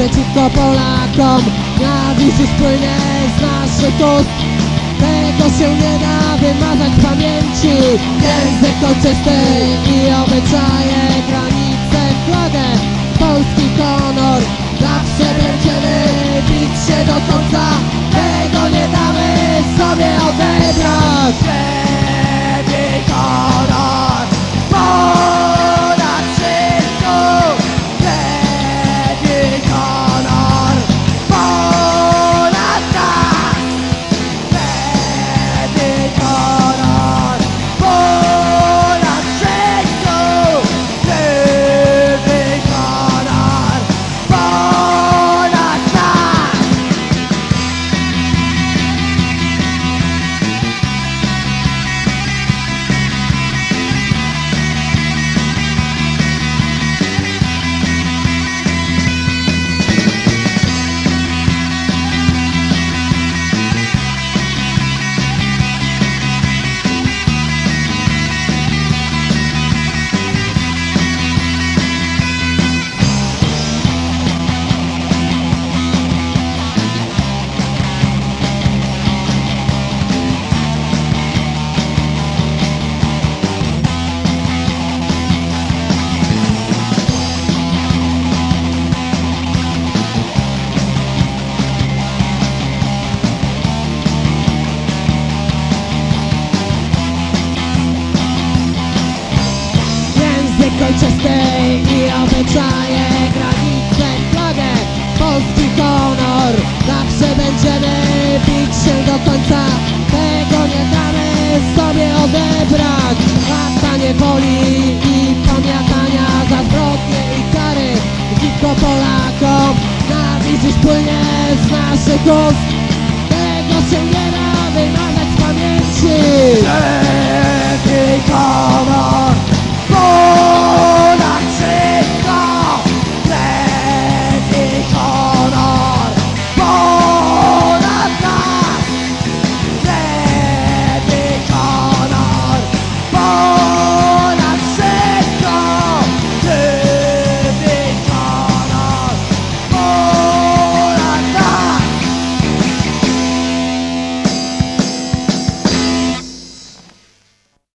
przeciwko Polakom. Na wizji spłynie z naszych ust. Tego się nie da wymazać pamięci. Język ojczysty i obyczaje granicy przeciwko Polakom Na płynie z naszych ust.